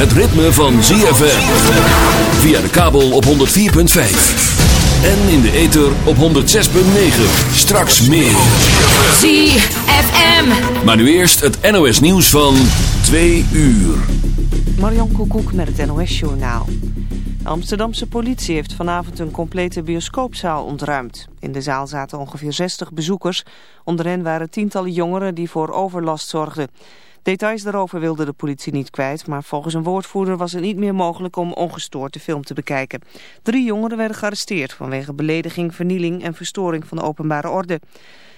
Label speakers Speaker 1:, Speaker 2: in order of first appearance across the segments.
Speaker 1: Het ritme van ZFM. Via de kabel op 104.5. En in de ether op 106.9. Straks meer.
Speaker 2: ZFM.
Speaker 1: Maar nu eerst het NOS nieuws van 2 uur.
Speaker 3: Marion Koekoek met het NOS Journaal. De Amsterdamse politie heeft vanavond een complete bioscoopzaal ontruimd. In de zaal zaten ongeveer 60 bezoekers. Onder hen waren tientallen jongeren die voor overlast zorgden. Details daarover wilde de politie niet kwijt, maar volgens een woordvoerder was het niet meer mogelijk om ongestoord de film te bekijken. Drie jongeren werden gearresteerd vanwege belediging, vernieling en verstoring van de openbare orde.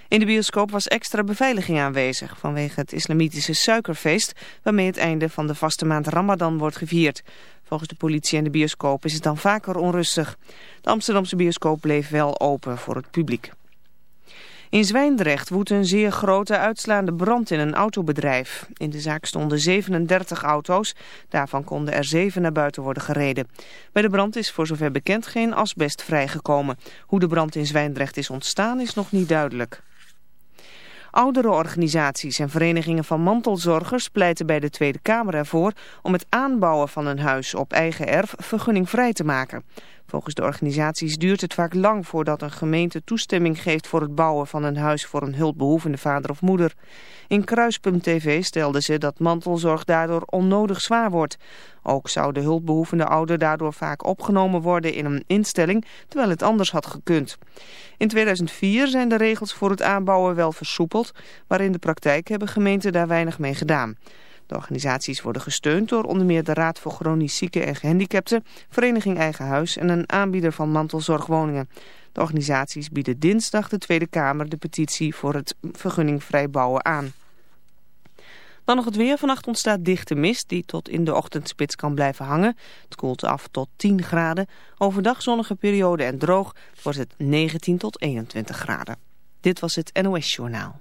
Speaker 3: In de bioscoop was extra beveiliging aanwezig vanwege het islamitische suikerfeest waarmee het einde van de vaste maand Ramadan wordt gevierd. Volgens de politie en de bioscoop is het dan vaker onrustig. De Amsterdamse bioscoop bleef wel open voor het publiek. In Zwijndrecht woedt een zeer grote uitslaande brand in een autobedrijf. In de zaak stonden 37 auto's, daarvan konden er 7 naar buiten worden gereden. Bij de brand is voor zover bekend geen asbest vrijgekomen. Hoe de brand in Zwijndrecht is ontstaan is nog niet duidelijk. Oudere organisaties en verenigingen van mantelzorgers pleiten bij de Tweede Kamer ervoor om het aanbouwen van een huis op eigen erf vergunningvrij te maken. Volgens de organisaties duurt het vaak lang voordat een gemeente toestemming geeft voor het bouwen van een huis voor een hulpbehoevende vader of moeder. In Kruis.tv stelden ze dat mantelzorg daardoor onnodig zwaar wordt. Ook zou de hulpbehoevende ouder daardoor vaak opgenomen worden in een instelling, terwijl het anders had gekund. In 2004 zijn de regels voor het aanbouwen wel versoepeld, maar in de praktijk hebben gemeenten daar weinig mee gedaan. De organisaties worden gesteund door onder meer de Raad voor Chronisch Zieken en Gehandicapten, Vereniging Eigen Huis en een aanbieder van mantelzorgwoningen. De organisaties bieden dinsdag de Tweede Kamer de petitie voor het vergunningvrij bouwen aan. Dan nog het weer. Vannacht ontstaat dichte mist die tot in de ochtendspits kan blijven hangen. Het koelt af tot 10 graden. Overdag zonnige periode en droog wordt het 19 tot 21 graden. Dit was het NOS Journaal.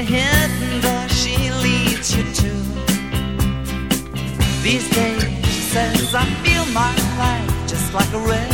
Speaker 4: The
Speaker 5: hidden door she leads you to. These days, she says, I feel my life just like a river.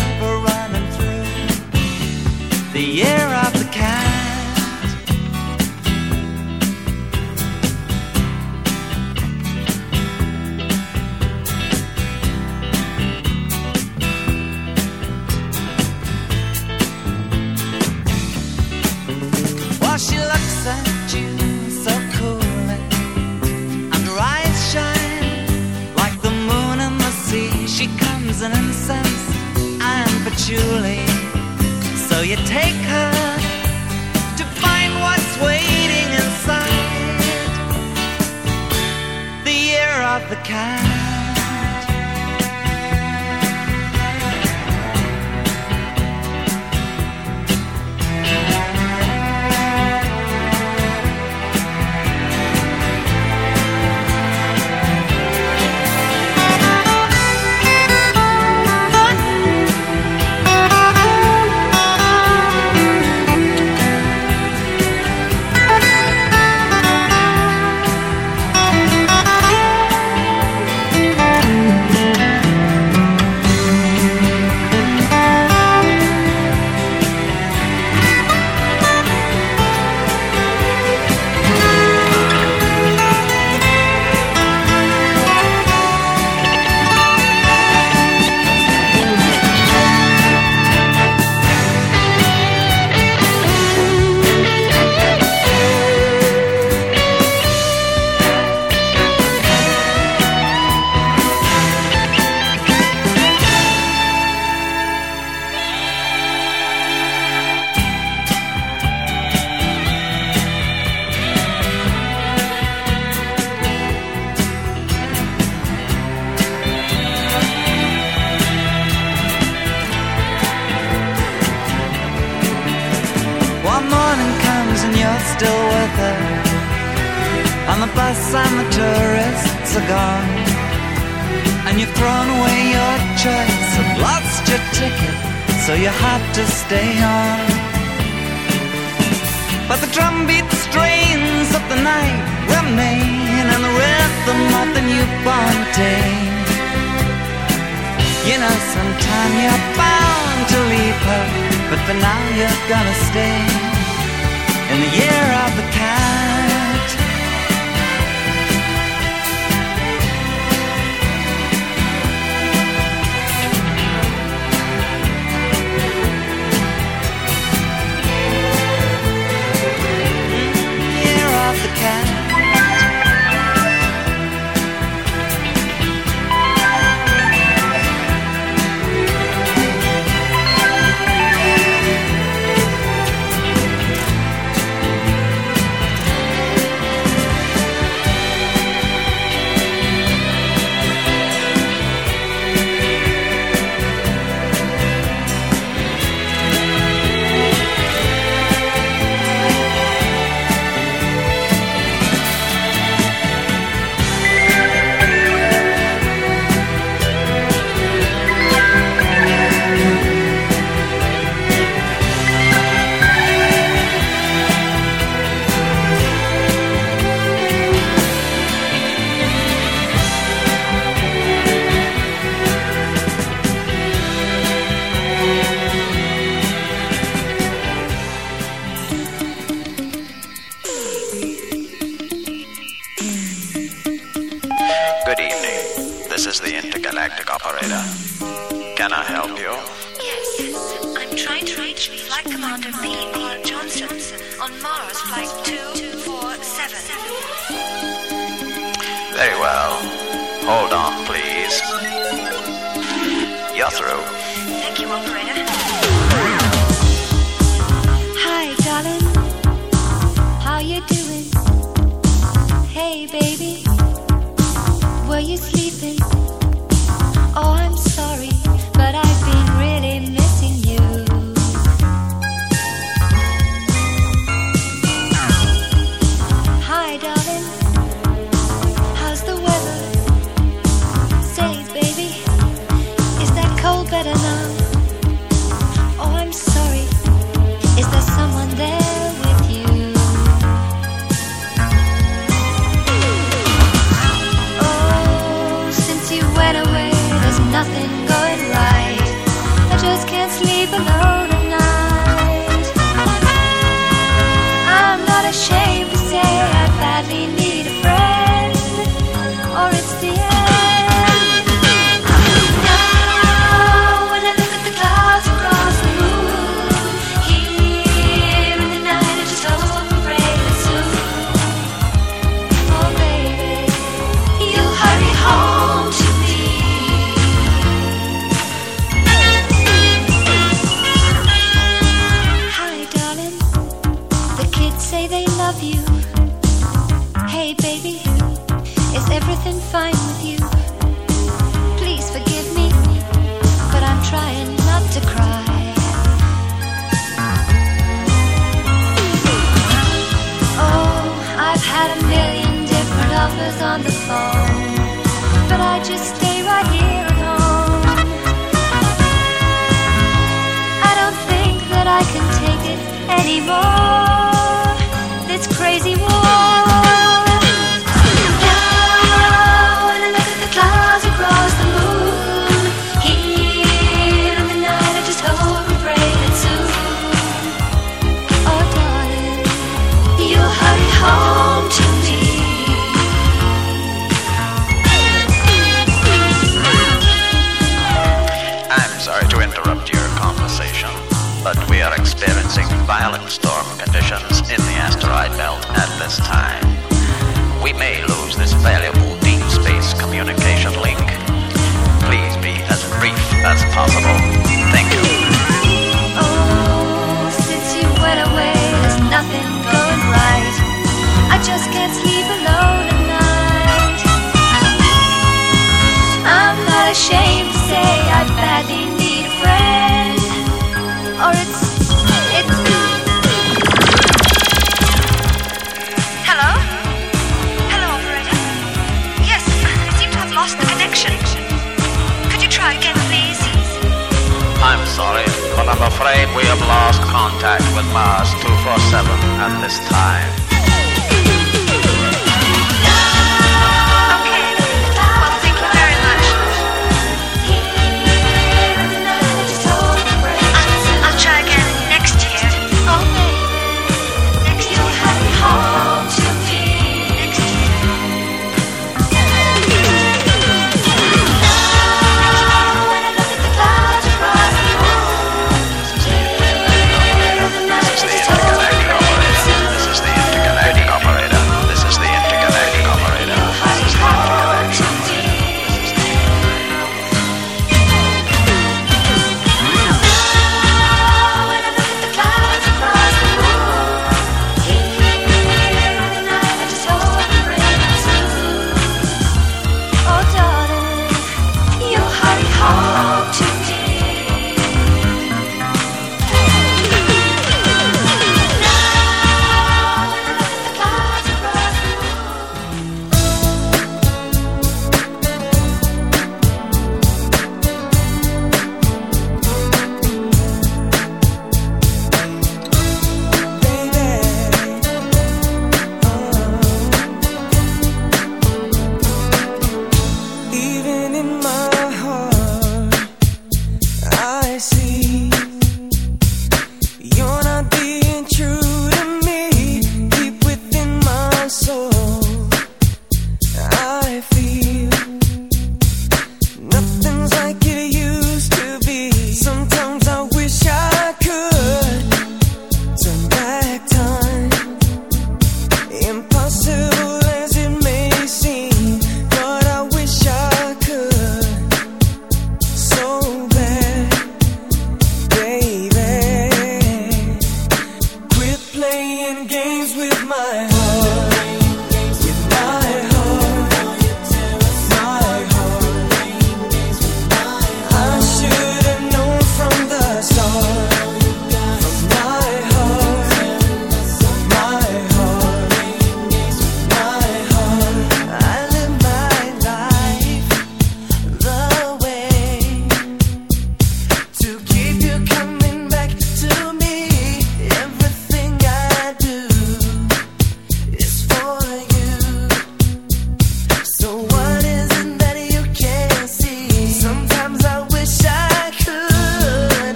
Speaker 6: Mars 247
Speaker 1: at this
Speaker 7: time.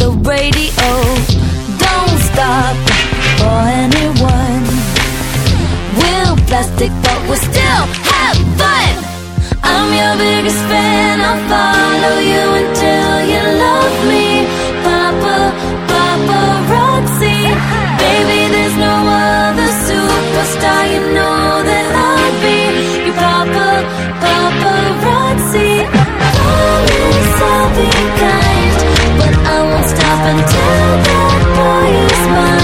Speaker 1: the radio. Don't stop for anyone. We'll plastic, but we still have fun. I'm your biggest fan. I'll follow you until you love me.
Speaker 8: smile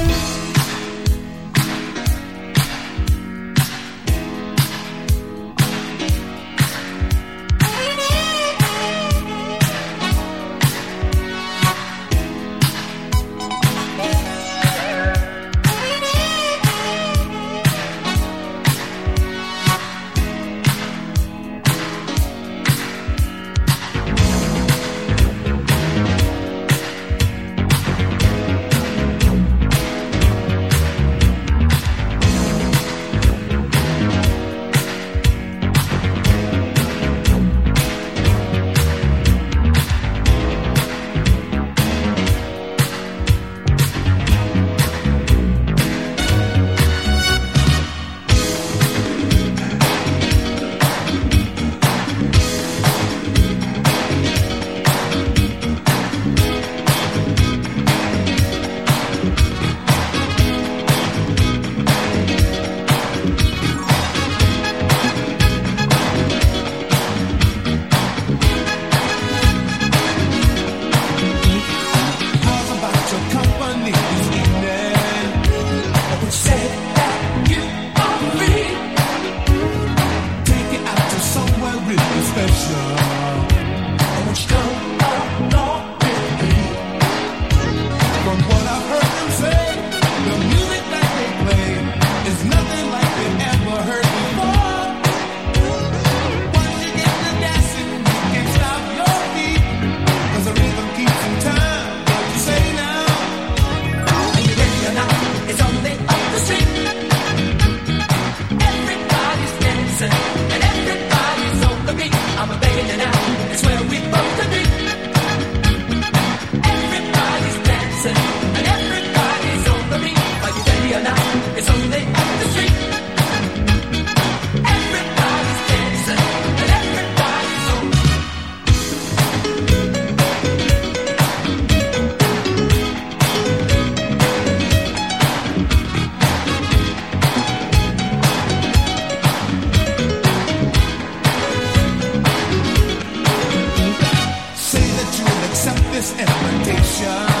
Speaker 9: this expectation.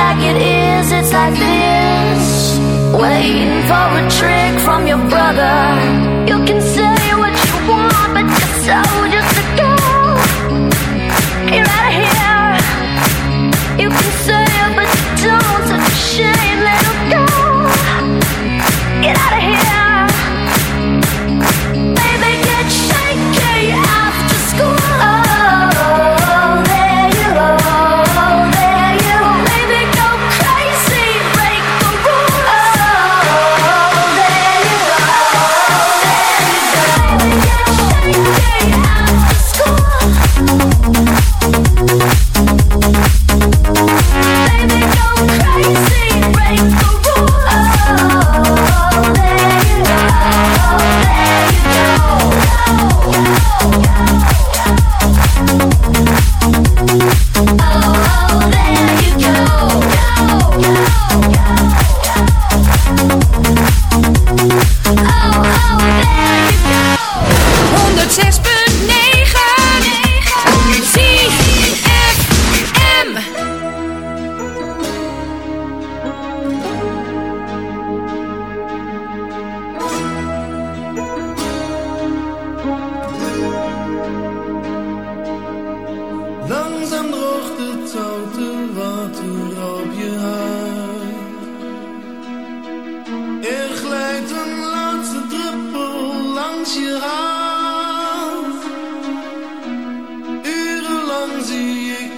Speaker 10: like it is,
Speaker 1: it's like this. Waiting for a trick from your brother.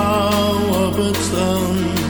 Speaker 11: Power of het strand.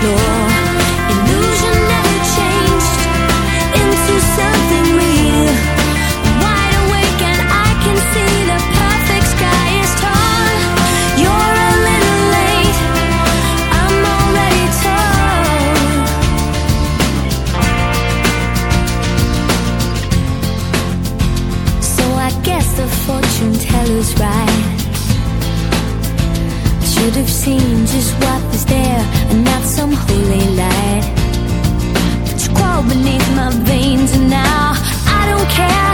Speaker 1: Floor. seen just what is there and not some holy light. But you crawl beneath my veins and now I don't care.